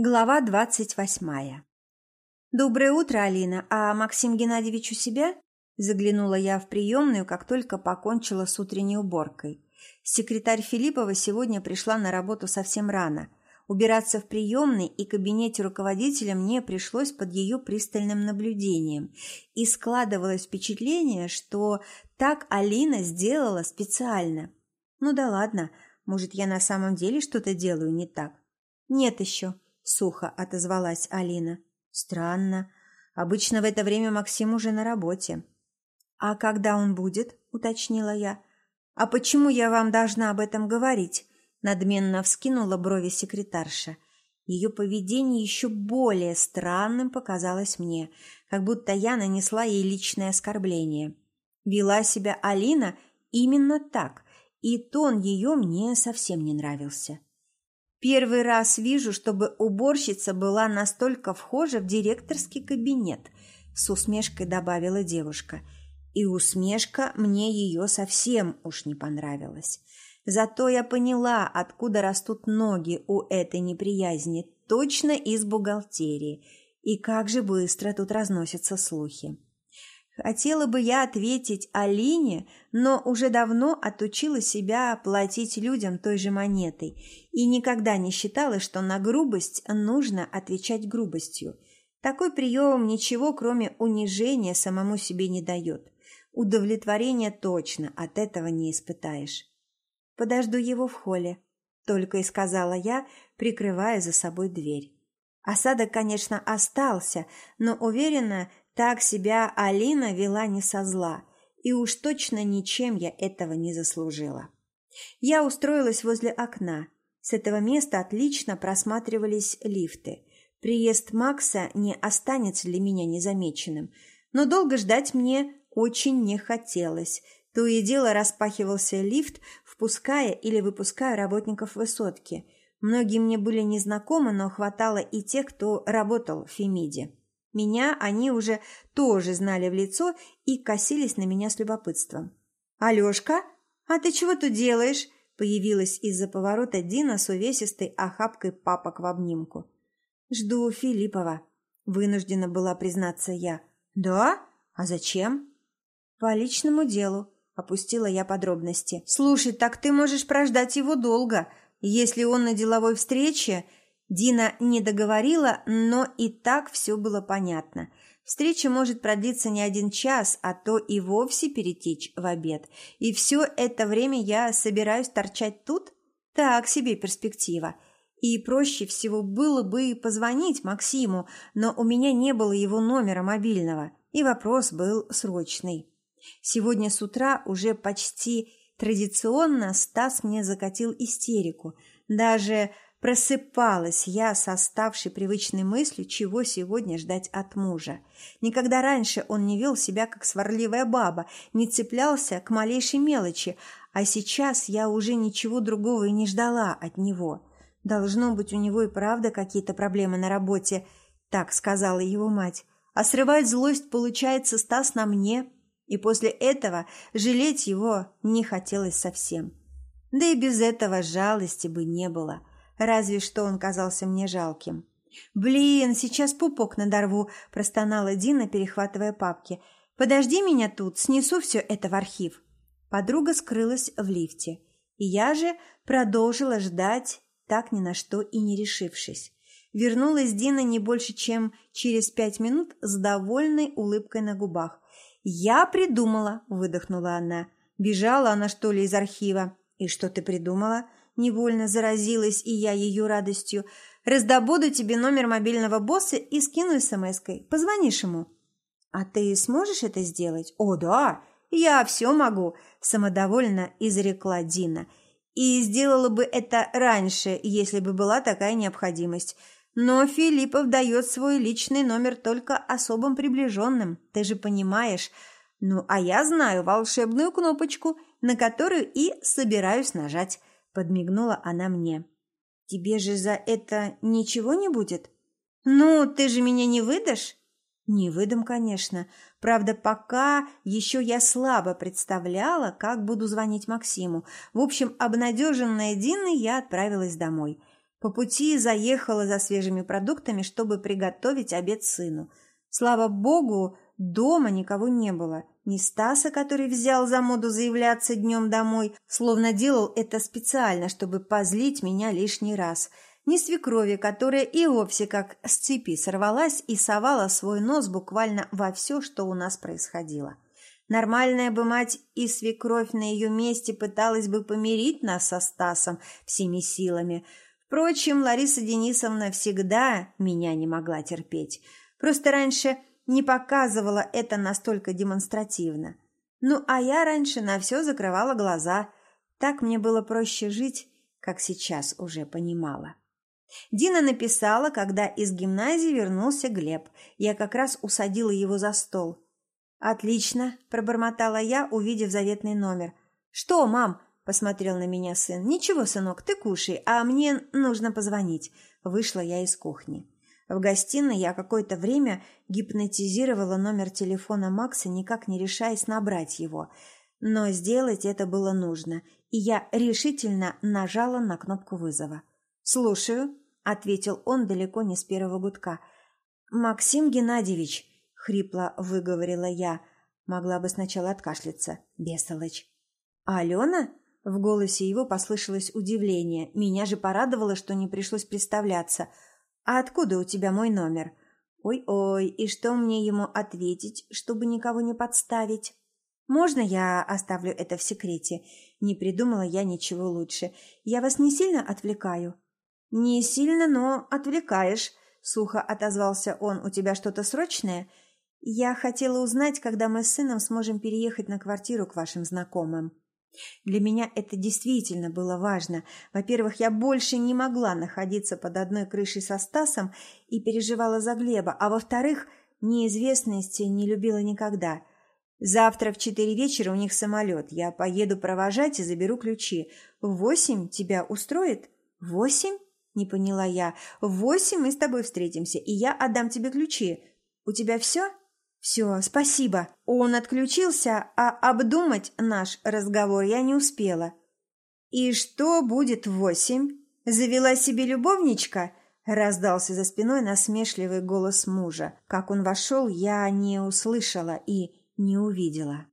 Глава двадцать восьмая. «Доброе утро, Алина. А Максим Геннадьевич у себя?» Заглянула я в приемную, как только покончила с утренней уборкой. Секретарь Филиппова сегодня пришла на работу совсем рано. Убираться в приемной и кабинете руководителя мне пришлось под ее пристальным наблюдением. И складывалось впечатление, что так Алина сделала специально. Ну да ладно, может, я на самом деле что-то делаю не так. Нет еще сухо отозвалась Алина. Странно. Обычно в это время Максим уже на работе. А когда он будет? уточнила я. А почему я вам должна об этом говорить? надменно вскинула брови секретарша. Ее поведение еще более странным показалось мне, как будто я нанесла ей личное оскорбление. Вела себя Алина именно так, и тон ее мне совсем не нравился. Первый раз вижу, чтобы уборщица была настолько вхожа в директорский кабинет, с усмешкой добавила девушка. И усмешка мне ее совсем уж не понравилась. Зато я поняла, откуда растут ноги у этой неприязни, точно из бухгалтерии. И как же быстро тут разносятся слухи. Хотела бы я ответить Алине, но уже давно отучила себя платить людям той же монетой и никогда не считала, что на грубость нужно отвечать грубостью. Такой прием ничего, кроме унижения, самому себе не дает. Удовлетворения точно от этого не испытаешь. «Подожду его в холле», — только и сказала я, прикрывая за собой дверь. Осадок, конечно, остался, но, уверена, так себя Алина вела не со зла, и уж точно ничем я этого не заслужила. Я устроилась возле окна. С этого места отлично просматривались лифты. Приезд Макса не останется для меня незамеченным, но долго ждать мне очень не хотелось. То и дело распахивался лифт, впуская или выпуская работников высотки. Многие мне были незнакомы, но хватало и тех, кто работал в Фемиде. Меня они уже тоже знали в лицо и косились на меня с любопытством. «Алешка, а ты чего тут делаешь?» Появилась из-за поворота Дина с увесистой охапкой папок в обнимку. «Жду Филиппова», — вынуждена была признаться я. «Да? А зачем?» «По личному делу», — опустила я подробности. «Слушай, так ты можешь прождать его долго. Если он на деловой встрече, Дина не договорила, но и так все было понятно. Встреча может продлиться не один час, а то и вовсе перетечь в обед. И все это время я собираюсь торчать тут? Так себе перспектива. И проще всего было бы позвонить Максиму, но у меня не было его номера мобильного, и вопрос был срочный. Сегодня с утра уже почти традиционно Стас мне закатил истерику. Даже Просыпалась я с оставшей привычной мыслью, чего сегодня ждать от мужа. Никогда раньше он не вел себя, как сварливая баба, не цеплялся к малейшей мелочи, а сейчас я уже ничего другого и не ждала от него. Должно быть, у него и правда какие-то проблемы на работе, так сказала его мать. А срывать злость, получается, Стас на мне, и после этого жалеть его не хотелось совсем. Да и без этого жалости бы не было – разве что он казался мне жалким. «Блин, сейчас пупок надорву», – простонала Дина, перехватывая папки. «Подожди меня тут, снесу все это в архив». Подруга скрылась в лифте, и я же продолжила ждать, так ни на что и не решившись. Вернулась Дина не больше, чем через пять минут с довольной улыбкой на губах. «Я придумала», – выдохнула она. «Бежала она, что ли, из архива?» «И что ты придумала?» Невольно заразилась и я ее радостью. Раздобуду тебе номер мобильного босса и скину смс-кой. Позвонишь ему. А ты сможешь это сделать? О, да, я все могу, самодовольно изрекла Дина. И сделала бы это раньше, если бы была такая необходимость. Но Филиппов дает свой личный номер только особым приближенным, ты же понимаешь. Ну, а я знаю волшебную кнопочку, на которую и собираюсь нажать подмигнула она мне. Тебе же за это ничего не будет? Ну, ты же меня не выдашь? Не выдам, конечно. Правда, пока еще я слабо представляла, как буду звонить Максиму. В общем, обнадеженная Диной, я отправилась домой. По пути заехала за свежими продуктами, чтобы приготовить обед сыну. Слава богу, дома никого не было. Ни Стаса, который взял за моду заявляться днем домой, словно делал это специально, чтобы позлить меня лишний раз – ни свекрови, которая и вовсе как с цепи сорвалась и совала свой нос буквально во все, что у нас происходило. Нормальная бы мать и свекровь на ее месте пыталась бы помирить нас со Стасом всеми силами. Впрочем, Лариса Денисовна всегда меня не могла терпеть. Просто раньше не показывала это настолько демонстративно. Ну, а я раньше на все закрывала глаза. Так мне было проще жить, как сейчас уже понимала. Дина написала, когда из гимназии вернулся Глеб. Я как раз усадила его за стол. «Отлично», – пробормотала я, увидев заветный номер. «Что, мам?» – посмотрел на меня сын. «Ничего, сынок, ты кушай, а мне нужно позвонить». Вышла я из кухни. В гостиной я какое-то время гипнотизировала номер телефона Макса, никак не решаясь набрать его. Но сделать это было нужно, и я решительно нажала на кнопку вызова. «Слушаю», — ответил он далеко не с первого гудка. «Максим Геннадьевич», — хрипло выговорила я, могла бы сначала откашляться, бестолочь. «А «Алена?» — в голосе его послышалось удивление. Меня же порадовало, что не пришлось представляться. «А откуда у тебя мой номер?» «Ой-ой, и что мне ему ответить, чтобы никого не подставить?» «Можно я оставлю это в секрете?» Не придумала я ничего лучше. «Я вас не сильно отвлекаю?» «Не сильно, но отвлекаешь», — сухо отозвался он. «У тебя что-то срочное?» «Я хотела узнать, когда мы с сыном сможем переехать на квартиру к вашим знакомым». Для меня это действительно было важно. Во-первых, я больше не могла находиться под одной крышей со Стасом и переживала за Глеба, а во-вторых, неизвестности не любила никогда. Завтра в четыре вечера у них самолет. Я поеду провожать и заберу ключи. В восемь тебя устроит? Восемь? Не поняла я. В восемь мы с тобой встретимся, и я отдам тебе ключи. У тебя все? Все, спасибо. Он отключился, а обдумать наш разговор я не успела. И что будет в восемь? Завела себе любовничка? Раздался за спиной насмешливый голос мужа. Как он вошел, я не услышала и не увидела.